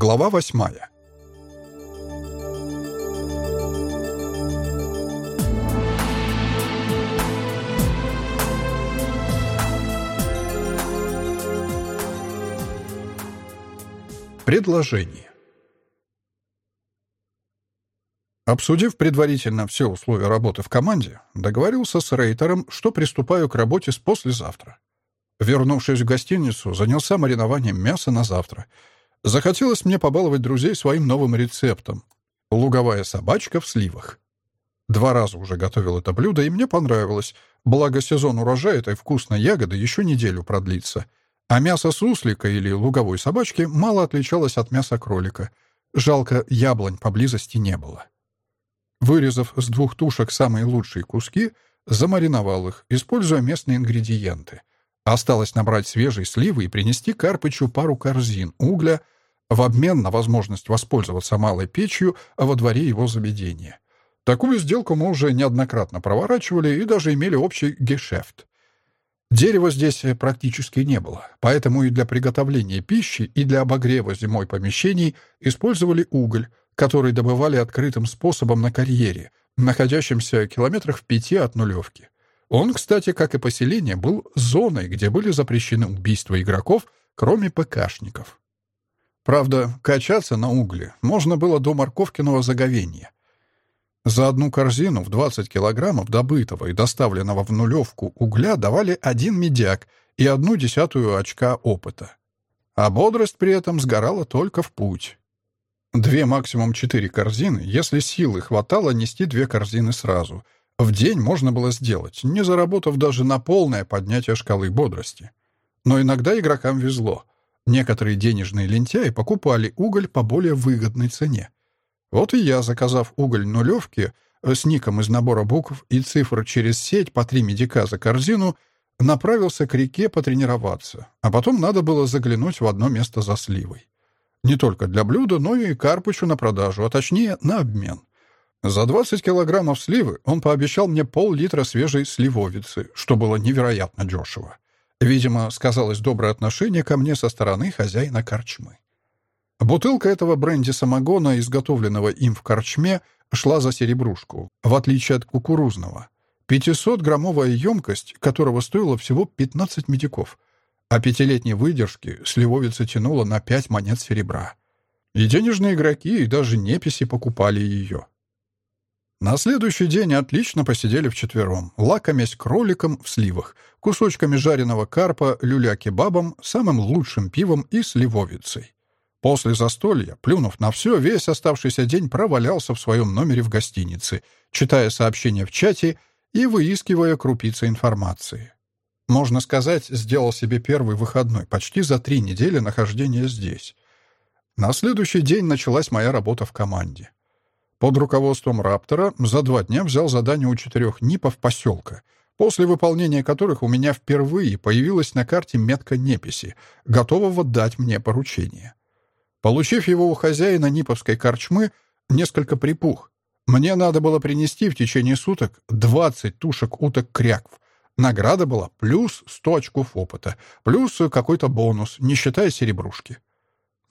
Глава восьмая. Предложение. Обсудив предварительно все условия работы в команде, договорился с Рейтером, что приступаю к работе с послезавтра. Вернувшись в гостиницу, занялся маринованием мяса на завтра — Захотелось мне побаловать друзей своим новым рецептом. Луговая собачка в сливах. Два раза уже готовил это блюдо, и мне понравилось. Благо, сезон урожая этой вкусной ягоды еще неделю продлится. А мясо суслика или луговой собачки мало отличалось от мяса кролика. Жалко, яблонь поблизости не было. Вырезав с двух тушек самые лучшие куски, замариновал их, используя местные ингредиенты. Осталось набрать свежие сливы и принести Карпычу пару корзин угля в обмен на возможность воспользоваться малой печью во дворе его заведения. Такую сделку мы уже неоднократно проворачивали и даже имели общий гешефт. Дерева здесь практически не было, поэтому и для приготовления пищи, и для обогрева зимой помещений использовали уголь, который добывали открытым способом на карьере, находящемся километрах в пяти от нулевки. Он, кстати, как и поселение, был зоной, где были запрещены убийства игроков, кроме ПКшников. Правда, качаться на угле можно было до морковкиного заговения. За одну корзину в 20 килограммов добытого и доставленного в нулевку угля давали один медяк и одну десятую очка опыта. А бодрость при этом сгорала только в путь. Две, максимум четыре корзины, если силы хватало нести две корзины сразу — в день можно было сделать, не заработав даже на полное поднятие шкалы бодрости. Но иногда игрокам везло. Некоторые денежные лентяи покупали уголь по более выгодной цене. Вот и я, заказав уголь нулевки э, с ником из набора букв и цифр через сеть по три медика за корзину, направился к реке потренироваться, а потом надо было заглянуть в одно место за сливой. Не только для блюда, но и Карпычу на продажу, а точнее на обмен. За 20 килограммов сливы он пообещал мне пол-литра свежей сливовицы, что было невероятно дешево. Видимо, сказалось доброе отношение ко мне со стороны хозяина корчмы. Бутылка этого бренди-самогона, изготовленного им в корчме, шла за серебрушку, в отличие от кукурузного. 500-граммовая емкость, которого стоила всего 15 медиков, а пятилетней выдержки сливовица тянула на 5 монет серебра. И денежные игроки, и даже неписи покупали ее. На следующий день отлично посидели вчетвером, лакомясь кроликом в сливах, кусочками жареного карпа, люля-кебабом, самым лучшим пивом и сливовицей. После застолья, плюнув на все, весь оставшийся день провалялся в своем номере в гостинице, читая сообщения в чате и выискивая крупицы информации. Можно сказать, сделал себе первый выходной почти за три недели нахождения здесь. На следующий день началась моя работа в команде. Под руководством Раптора за два дня взял задание у четырех НИПов поселка, после выполнения которых у меня впервые появилась на карте метка неписи, готового дать мне поручение. Получив его у хозяина ниповской корчмы, несколько припух. Мне надо было принести в течение суток 20 тушек уток-крякв. Награда была плюс 100 очков опыта, плюс какой-то бонус, не считая серебрушки.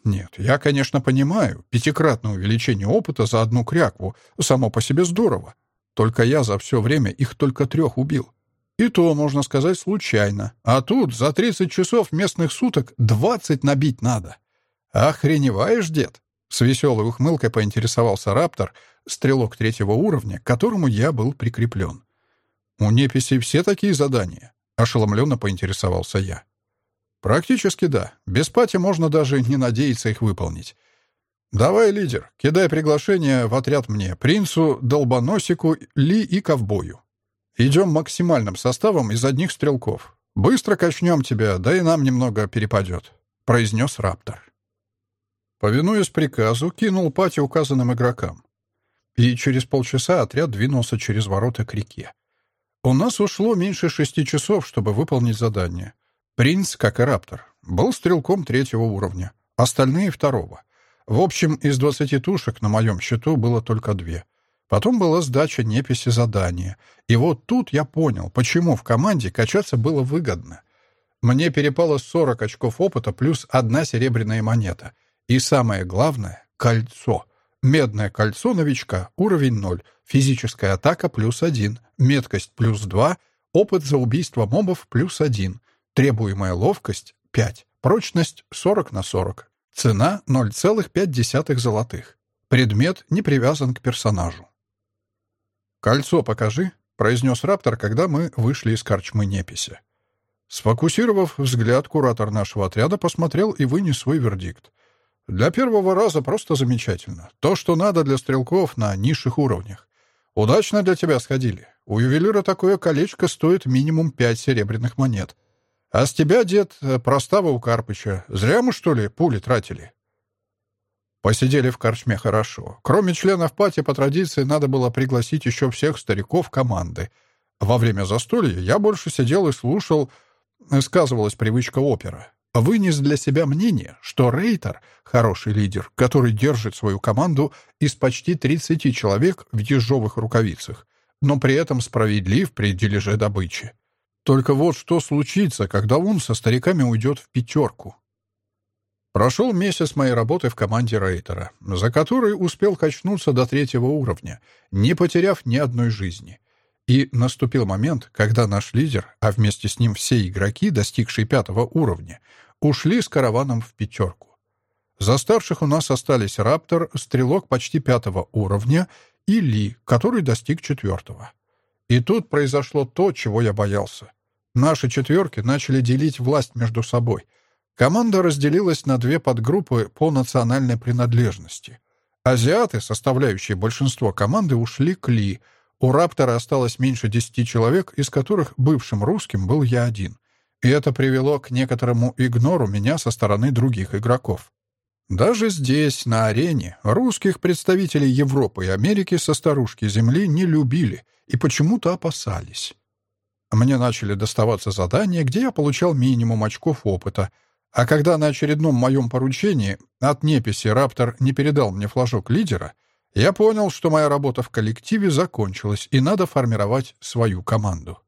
Нет, я, конечно, понимаю, пятикратное увеличение опыта за одну крякву само по себе здорово. Только я за все время их только трех убил. И то, можно сказать, случайно. А тут за 30 часов местных суток 20 набить надо. Охреневаешь, дед? С веселой ухмылкой поинтересовался Раптор, стрелок третьего уровня, к которому я был прикреплен. «У неписей все такие задания?» — ошеломленно поинтересовался я. Практически да. Без пати можно даже не надеяться их выполнить. Давай, лидер, кидай приглашение в отряд мне, принцу, долбоносику, Ли и ковбою. Идем максимальным составом из одних стрелков. Быстро качнем тебя, да и нам немного перепадет, произнес Раптор. Повинуясь приказу, кинул пати указанным игрокам. И через полчаса отряд двинулся через ворота к реке. У нас ушло меньше шести часов, чтобы выполнить задание — Принц, как и Раптор, был стрелком третьего уровня, остальные — второго. В общем, из двадцати тушек на моем счету было только две. Потом была сдача неписи задания. И вот тут я понял, почему в команде качаться было выгодно. Мне перепало 40 очков опыта плюс одна серебряная монета. И самое главное — кольцо. Медное кольцо новичка, уровень 0, физическая атака плюс 1, меткость плюс 2, опыт за убийство мобов плюс 1, требуемая ловкость 5, прочность 40 на 40, цена 0,5 золотых. Предмет не привязан к персонажу. «Кольцо покажи», — произнес Раптор, когда мы вышли из корчмы Неписи. Сфокусировав взгляд, куратор нашего отряда посмотрел и вынес свой вердикт. Для первого раза просто замечательно. То, что надо для стрелков на низших уровнях. Удачно для тебя сходили. У ювелира такое колечко стоит минимум пять серебряных монет. А с тебя, дед, простава у Карпыча. Зря мы, что ли, пули тратили? Посидели в корчме хорошо. Кроме членов пати, по традиции, надо было пригласить еще всех стариков команды. Во время застолья я больше сидел и слушал, сказывалась привычка опера вынес для себя мнение, что Рейтер — хороший лидер, который держит свою команду из почти 30 человек в ежовых рукавицах, но при этом справедлив при дележе добычи. Только вот что случится, когда он со стариками уйдет в пятерку. Прошел месяц моей работы в команде Рейтера, за который успел качнуться до третьего уровня, не потеряв ни одной жизни. И наступил момент, когда наш лидер, а вместе с ним все игроки, достигшие пятого уровня, ушли с караваном в пятерку. За старших у нас остались Раптор, стрелок почти пятого уровня, и Ли, который достиг четвертого. И тут произошло то, чего я боялся. Наши четверки начали делить власть между собой. Команда разделилась на две подгруппы по национальной принадлежности. Азиаты, составляющие большинство команды, ушли к Ли. У Раптора осталось меньше десяти человек, из которых бывшим русским был я один и это привело к некоторому игнору меня со стороны других игроков. Даже здесь, на арене, русских представителей Европы и Америки со старушки Земли не любили и почему-то опасались. Мне начали доставаться задания, где я получал минимум очков опыта, а когда на очередном моем поручении от неписи Раптор не передал мне флажок лидера, я понял, что моя работа в коллективе закончилась, и надо формировать свою команду.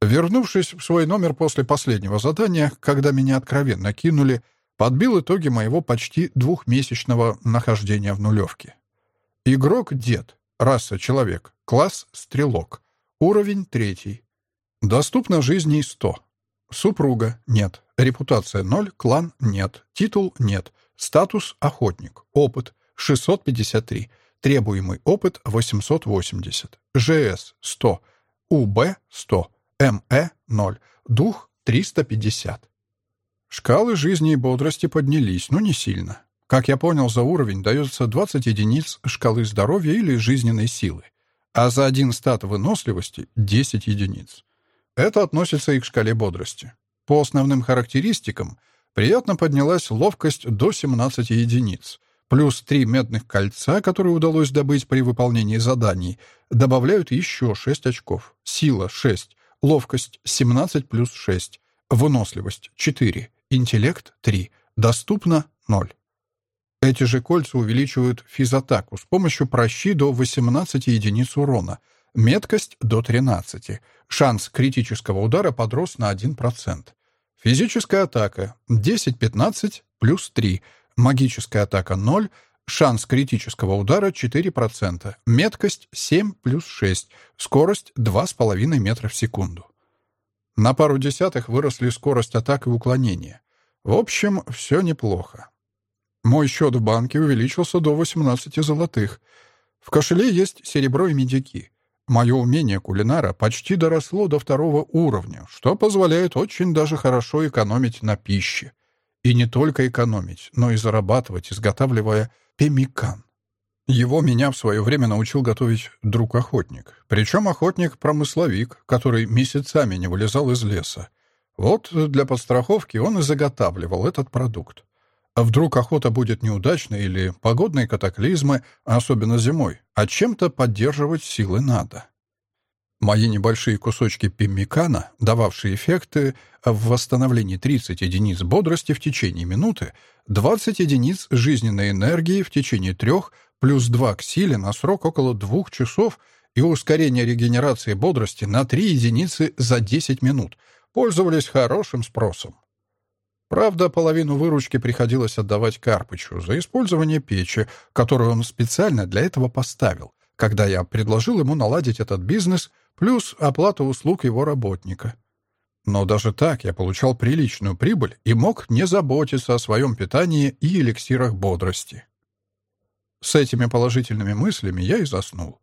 Вернувшись в свой номер после последнего задания, когда меня откровенно кинули, подбил итоги моего почти двухмесячного нахождения в нулевке. Игрок — дед, раса — человек, класс — стрелок, уровень — третий. Доступно жизней 100. Супруга — нет, репутация — 0, клан — нет, титул — нет, статус — охотник, опыт — 653, требуемый опыт — 880, ЖС — 100, УБ — 100, МЭ — 0, дух — 350. Шкалы жизни и бодрости поднялись, но не сильно. Как я понял, за уровень дается 20 единиц шкалы здоровья или жизненной силы, а за один стат выносливости — 10 единиц. Это относится и к шкале бодрости. По основным характеристикам приятно поднялась ловкость до 17 единиц, плюс 3 медных кольца, которые удалось добыть при выполнении заданий, добавляют еще 6 очков, сила — 6, ловкость 17 плюс 6, выносливость 4, интеллект 3, доступно 0. Эти же кольца увеличивают физатаку с помощью прощи до 18 единиц урона, меткость до 13, шанс критического удара подрос на 1%. Физическая атака 10-15 плюс 3, магическая атака 0, Шанс критического удара 4%. Меткость 7 плюс 6. Скорость 2,5 метра в секунду. На пару десятых выросли скорость атак и уклонения. В общем, все неплохо. Мой счет в банке увеличился до 18 золотых. В кошеле есть серебро и медики. Мое умение кулинара почти доросло до второго уровня, что позволяет очень даже хорошо экономить на пище. И не только экономить, но и зарабатывать, изготавливая пемикан. Его меня в свое время научил готовить друг-охотник. Причем охотник-промысловик, который месяцами не вылезал из леса. Вот для подстраховки он и заготавливал этот продукт. А вдруг охота будет неудачной или погодные катаклизмы, особенно зимой, а чем-то поддерживать силы надо. Мои небольшие кусочки пиммикана, дававшие эффекты в восстановлении 30 единиц бодрости в течение минуты, 20 единиц жизненной энергии в течение трех, плюс 2 к силе на срок около двух часов и ускорение регенерации бодрости на 3 единицы за 10 минут, пользовались хорошим спросом. Правда, половину выручки приходилось отдавать Карпычу за использование печи, которую он специально для этого поставил, когда я предложил ему наладить этот бизнес, плюс оплата услуг его работника. Но даже так я получал приличную прибыль и мог не заботиться о своем питании и эликсирах бодрости. С этими положительными мыслями я и заснул.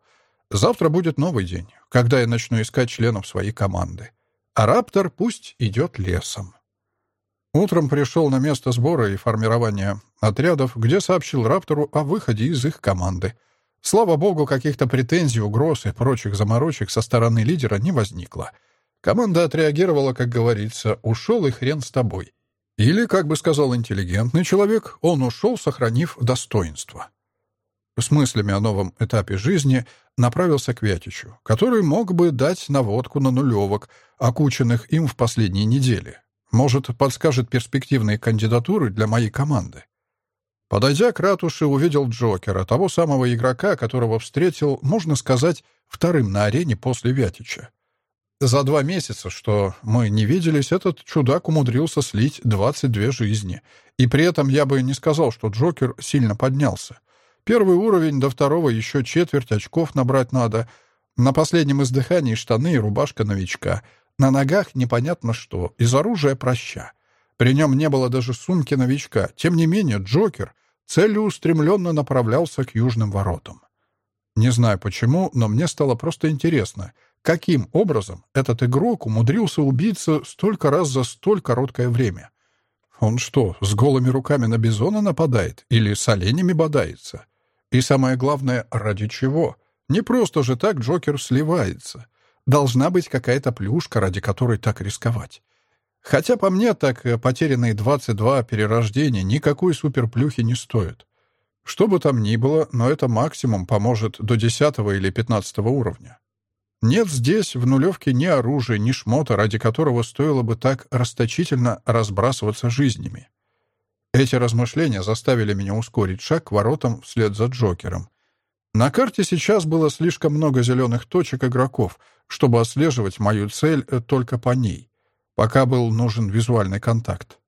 Завтра будет новый день, когда я начну искать членов своей команды. А Раптор пусть идет лесом. Утром пришел на место сбора и формирования отрядов, где сообщил Раптору о выходе из их команды. Слава богу, каких-то претензий, угроз и прочих заморочек со стороны лидера не возникло. Команда отреагировала, как говорится, «ушел и хрен с тобой». Или, как бы сказал интеллигентный человек, он ушел, сохранив достоинство. С мыслями о новом этапе жизни направился к Вятичу, который мог бы дать наводку на нулевок, окученных им в последние недели, может, подскажет перспективные кандидатуры для моей команды. Подойдя к ратуше, увидел Джокера, того самого игрока, которого встретил, можно сказать, вторым на арене после Вятича. За два месяца, что мы не виделись, этот чудак умудрился слить 22 жизни. И при этом я бы не сказал, что Джокер сильно поднялся. Первый уровень, до второго еще четверть очков набрать надо. На последнем издыхании штаны и рубашка новичка — на ногах непонятно что, из оружия проща. При нем не было даже сумки новичка. Тем не менее, Джокер целеустремленно направлялся к южным воротам. Не знаю почему, но мне стало просто интересно, каким образом этот игрок умудрился убиться столько раз за столь короткое время. Он что, с голыми руками на бизона нападает или с оленями бодается? И самое главное, ради чего? Не просто же так Джокер сливается. Должна быть какая-то плюшка, ради которой так рисковать. Хотя, по мне, так потерянные 22 перерождения никакой суперплюхи не стоят. Что бы там ни было, но это максимум поможет до 10 или 15 уровня. Нет здесь в нулевке ни оружия, ни шмота, ради которого стоило бы так расточительно разбрасываться жизнями. Эти размышления заставили меня ускорить шаг к воротам вслед за Джокером. На карте сейчас было слишком много зеленых точек игроков — чтобы отслеживать мою цель э, только по ней, пока был нужен визуальный контакт.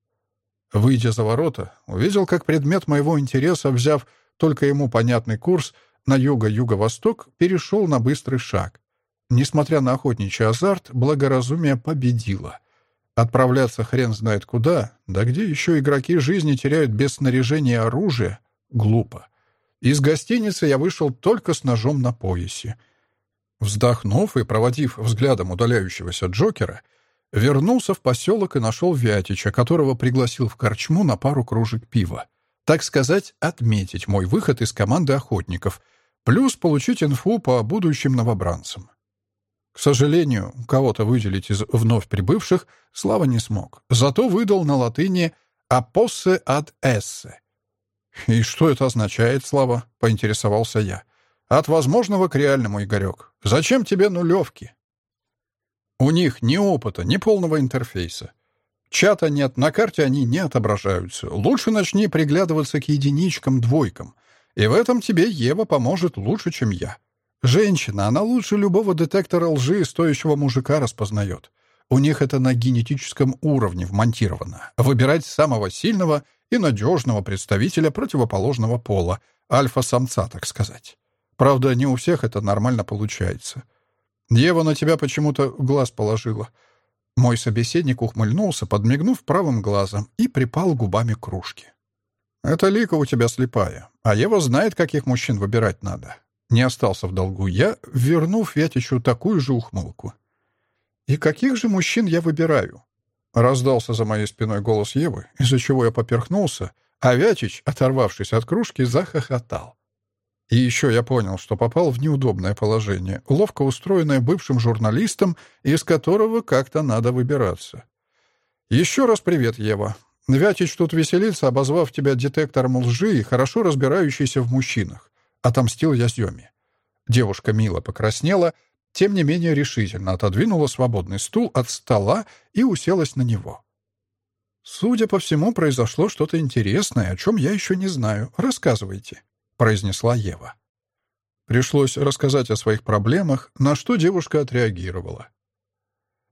Выйдя за ворота, увидел, как предмет моего интереса, взяв только ему понятный курс на юго-юго-восток, перешел на быстрый шаг. Несмотря на охотничий азарт, благоразумие победило. Отправляться хрен знает куда, да где еще игроки жизни теряют без снаряжения оружия, глупо. Из гостиницы я вышел только с ножом на поясе — Вздохнув и проводив взглядом удаляющегося Джокера, вернулся в поселок и нашел Вятича, которого пригласил в корчму на пару кружек пива. Так сказать, отметить мой выход из команды охотников, плюс получить инфу по будущим новобранцам. К сожалению, кого-то выделить из вновь прибывших Слава не смог, зато выдал на латыни «апоссе ад эссе». «И что это означает, Слава?» — поинтересовался я. От возможного к реальному, Игорек. Зачем тебе нулевки? У них ни опыта, ни полного интерфейса. Чата нет, на карте они не отображаются. Лучше начни приглядываться к единичкам, двойкам. И в этом тебе Ева поможет лучше, чем я. Женщина, она лучше любого детектора лжи стоящего мужика распознает. У них это на генетическом уровне вмонтировано. Выбирать самого сильного и надежного представителя противоположного пола, альфа-самца, так сказать. Правда, не у всех это нормально получается. Ева на тебя почему-то глаз положила. Мой собеседник ухмыльнулся, подмигнув правым глазом, и припал губами к кружке. «Это Лика у тебя слепая, а Ева знает, каких мужчин выбирать надо». Не остался в долгу я, вернув Вятичу такую же ухмылку. «И каких же мужчин я выбираю?» Раздался за моей спиной голос Евы, из-за чего я поперхнулся, а Вятич, оторвавшись от кружки, захохотал. И еще я понял, что попал в неудобное положение, ловко устроенное бывшим журналистом, из которого как-то надо выбираться. Еще раз привет, Ева. Вятич тут веселится, обозвав тебя детектором лжи и хорошо разбирающийся в мужчинах. Отомстил я Зёме. Девушка мило покраснела, тем не менее решительно отодвинула свободный стул от стола и уселась на него. Судя по всему, произошло что-то интересное, о чем я еще не знаю. Рассказывайте. — произнесла Ева. Пришлось рассказать о своих проблемах, на что девушка отреагировала.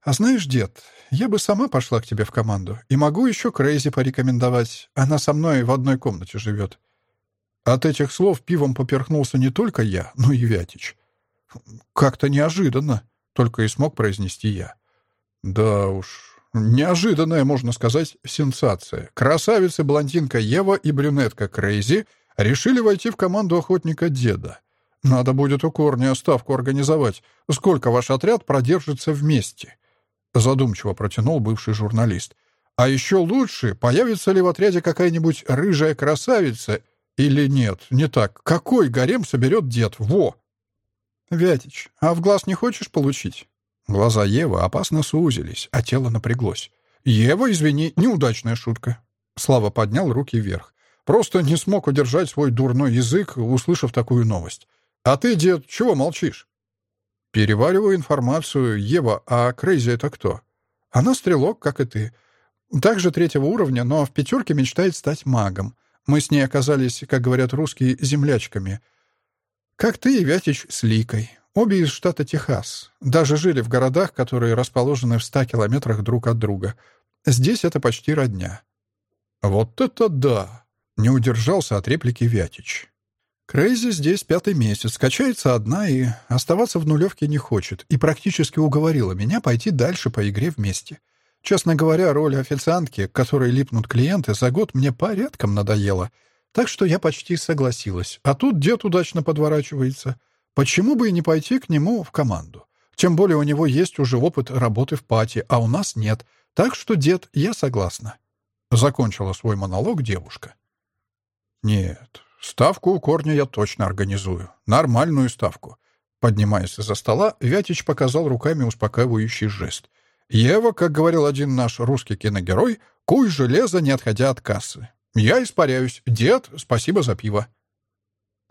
«А знаешь, дед, я бы сама пошла к тебе в команду. И могу еще Крейзи порекомендовать. Она со мной в одной комнате живет». От этих слов пивом поперхнулся не только я, но и Вятич. «Как-то неожиданно», — только и смог произнести я. «Да уж, неожиданная, можно сказать, сенсация. Красавица-блондинка Ева и брюнетка Крейзи решили войти в команду охотника деда. Надо будет у корня ставку организовать. Сколько ваш отряд продержится вместе?» Задумчиво протянул бывший журналист. «А еще лучше, появится ли в отряде какая-нибудь рыжая красавица или нет, не так. Какой гарем соберет дед? Во!» «Вятич, а в глаз не хочешь получить?» Глаза Евы опасно сузились, а тело напряглось. «Ева, извини, неудачная шутка». Слава поднял руки вверх. Просто не смог удержать свой дурной язык, услышав такую новость. «А ты, дед, чего молчишь?» Перевариваю информацию. Ева, а Крейзи это кто? Она стрелок, как и ты. Также третьего уровня, но в пятерке мечтает стать магом. Мы с ней оказались, как говорят русские, землячками. Как ты и Вятич с Ликой. Обе из штата Техас. Даже жили в городах, которые расположены в ста километрах друг от друга. Здесь это почти родня. Вот это да! Не удержался от реплики Вятич. Крейзи здесь пятый месяц, качается одна и оставаться в нулевке не хочет, и практически уговорила меня пойти дальше по игре вместе. Честно говоря, роль официантки, к которой липнут клиенты, за год мне порядком надоела, так что я почти согласилась. А тут дед удачно подворачивается. Почему бы и не пойти к нему в команду? Тем более у него есть уже опыт работы в пати, а у нас нет. Так что, дед, я согласна. Закончила свой монолог девушка. Нет, Ставку у корня я точно организую. Нормальную ставку. Поднимаясь из-за стола, Вятич показал руками успокаивающий жест. «Ева, как говорил один наш русский киногерой, куй железо, не отходя от кассы. Я испаряюсь. Дед, спасибо за пиво».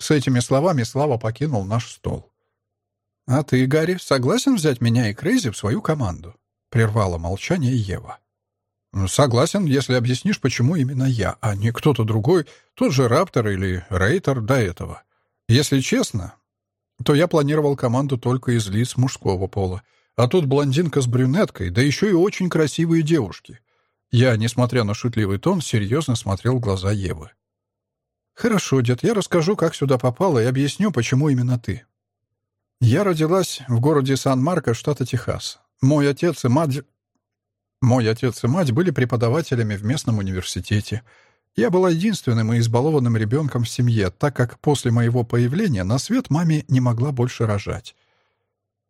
С этими словами Слава покинул наш стол. «А ты, Гарри, согласен взять меня и Крейзи в свою команду?» — прервала молчание Ева. «Согласен, если объяснишь, почему именно я, а не кто-то другой, тот же Раптор или Рейтер до этого. Если честно, то я планировал команду только из лиц мужского пола. А тут блондинка с брюнеткой, да еще и очень красивые девушки. Я, несмотря на шутливый тон, серьезно смотрел в глаза Евы. «Хорошо, дед, я расскажу, как сюда попала, и объясню, почему именно ты. Я родилась в городе Сан-Марко, штата Техас. Мой отец и мать мой отец и мать были преподавателями в местном университете. Я была единственным и избалованным ребенком в семье, так как после моего появления на свет маме не могла больше рожать.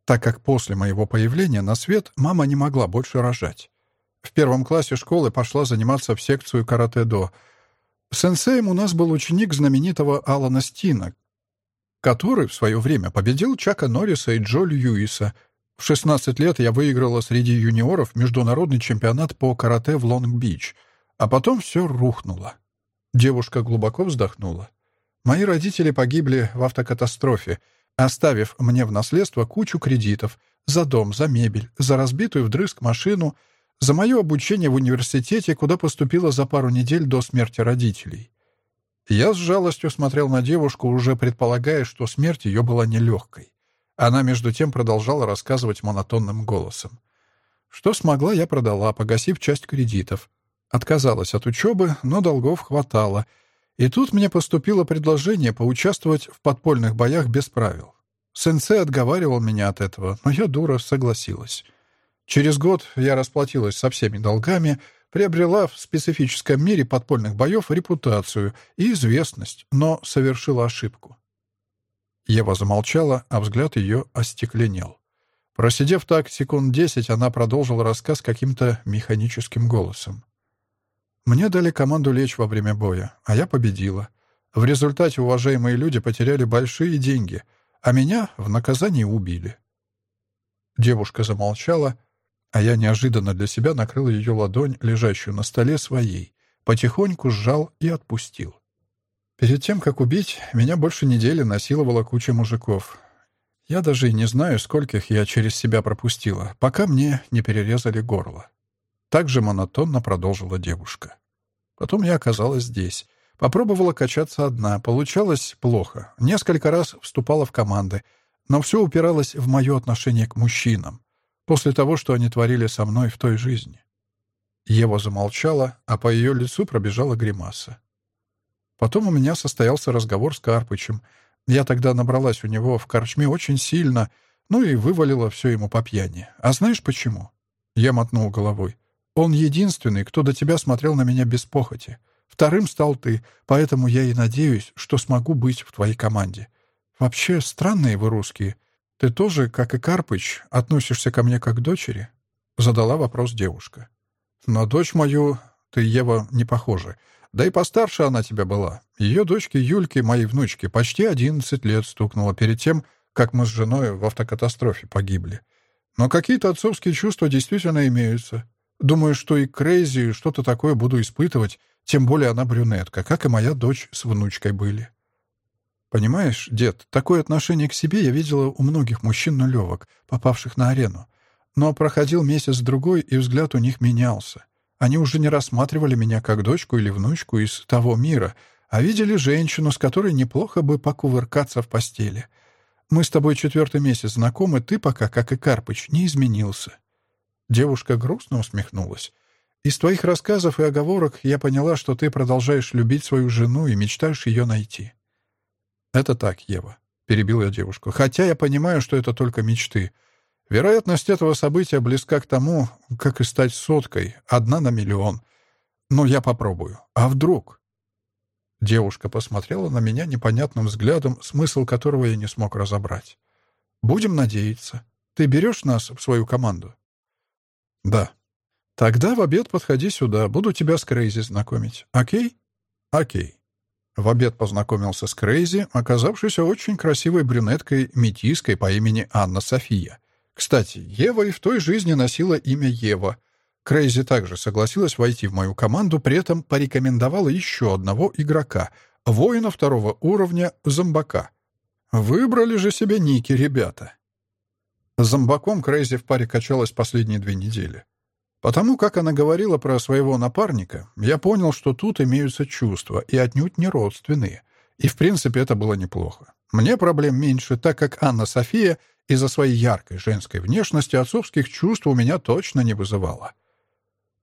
Так как после моего появления на свет мама не могла больше рожать. В первом классе школы пошла заниматься в секцию каратэ-до. Сенсеем у нас был ученик знаменитого Алана Стина, который в свое время победил Чака Норриса и Джо Льюиса — в 16 лет я выиграла среди юниоров международный чемпионат по карате в Лонг-Бич, а потом все рухнуло. Девушка глубоко вздохнула. Мои родители погибли в автокатастрофе, оставив мне в наследство кучу кредитов за дом, за мебель, за разбитую вдрызг машину, за мое обучение в университете, куда поступила за пару недель до смерти родителей. Я с жалостью смотрел на девушку, уже предполагая, что смерть ее была нелегкой. Она, между тем, продолжала рассказывать монотонным голосом. Что смогла, я продала, погасив часть кредитов. Отказалась от учебы, но долгов хватало. И тут мне поступило предложение поучаствовать в подпольных боях без правил. Сенсей отговаривал меня от этого, но я, дура, согласилась. Через год я расплатилась со всеми долгами, приобрела в специфическом мире подпольных боев репутацию и известность, но совершила ошибку. Ева замолчала, а взгляд ее остекленел. Просидев так секунд десять, она продолжила рассказ каким-то механическим голосом. «Мне дали команду лечь во время боя, а я победила. В результате уважаемые люди потеряли большие деньги, а меня в наказании убили». Девушка замолчала, а я неожиданно для себя накрыл ее ладонь, лежащую на столе, своей, потихоньку сжал и отпустил. Перед тем, как убить, меня больше недели насиловала куча мужиков. Я даже и не знаю, скольких я через себя пропустила, пока мне не перерезали горло. Так же монотонно продолжила девушка. Потом я оказалась здесь. Попробовала качаться одна, получалось плохо. Несколько раз вступала в команды, но все упиралось в мое отношение к мужчинам. после того, что они творили со мной в той жизни. Ева замолчала, а по ее лицу пробежала гримаса. Потом у меня состоялся разговор с Карпычем. Я тогда набралась у него в корчме очень сильно, ну и вывалила все ему по пьяни. А знаешь почему? Я мотнул головой. Он единственный, кто до тебя смотрел на меня без похоти. Вторым стал ты, поэтому я и надеюсь, что смогу быть в твоей команде. Вообще, странные вы русские. Ты тоже, как и Карпыч, относишься ко мне как к дочери?» Задала вопрос девушка. «На дочь мою ты, Ева, не похожа. Да и постарше она тебя была. Ее дочке Юльке, моей внучке, почти одиннадцать лет стукнуло перед тем, как мы с женой в автокатастрофе погибли. Но какие-то отцовские чувства действительно имеются. Думаю, что и Крейзи что-то такое буду испытывать, тем более она брюнетка, как и моя дочь с внучкой были. Понимаешь, дед, такое отношение к себе я видела у многих мужчин-нулевок, попавших на арену. Но проходил месяц-другой, и взгляд у них менялся. Они уже не рассматривали меня как дочку или внучку из того мира, а видели женщину, с которой неплохо бы покувыркаться в постели. Мы с тобой четвертый месяц знакомы, ты пока, как и Карпыч, не изменился. Девушка грустно усмехнулась. «Из твоих рассказов и оговорок я поняла, что ты продолжаешь любить свою жену и мечтаешь ее найти». «Это так, Ева», — перебил я девушку. «Хотя я понимаю, что это только мечты. Вероятность этого события близка к тому, как и стать соткой, одна на миллион. Но я попробую. А вдруг?» Девушка посмотрела на меня непонятным взглядом, смысл которого я не смог разобрать. «Будем надеяться. Ты берешь нас в свою команду?» «Да». «Тогда в обед подходи сюда, буду тебя с Крейзи знакомить. Окей?» «Окей». В обед познакомился с Крейзи, оказавшейся очень красивой брюнеткой-метиской по имени Анна София. Кстати, Ева и в той жизни носила имя Ева. Крейзи также согласилась войти в мою команду, при этом порекомендовала еще одного игрока, воина второго уровня, зомбака. Выбрали же себе ники ребята. Зомбаком Крейзи в паре качалась последние две недели. По тому, как она говорила про своего напарника, я понял, что тут имеются чувства, и отнюдь не родственные. И, в принципе, это было неплохо. Мне проблем меньше, так как Анна София из-за своей яркой женской внешности отцовских чувств у меня точно не вызывала.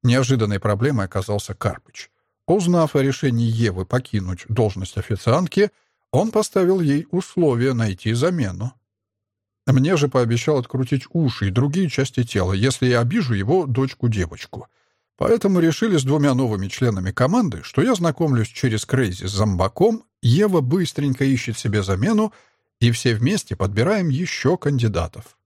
Неожиданной проблемой оказался Карпыч. Узнав о решении Евы покинуть должность официантки, он поставил ей условие найти замену. Мне же пообещал открутить уши и другие части тела, если я обижу его дочку-девочку. Поэтому решили с двумя новыми членами команды, что я знакомлюсь через Крейзи с зомбаком, Ева быстренько ищет себе замену, и все вместе подбираем еще кандидатов.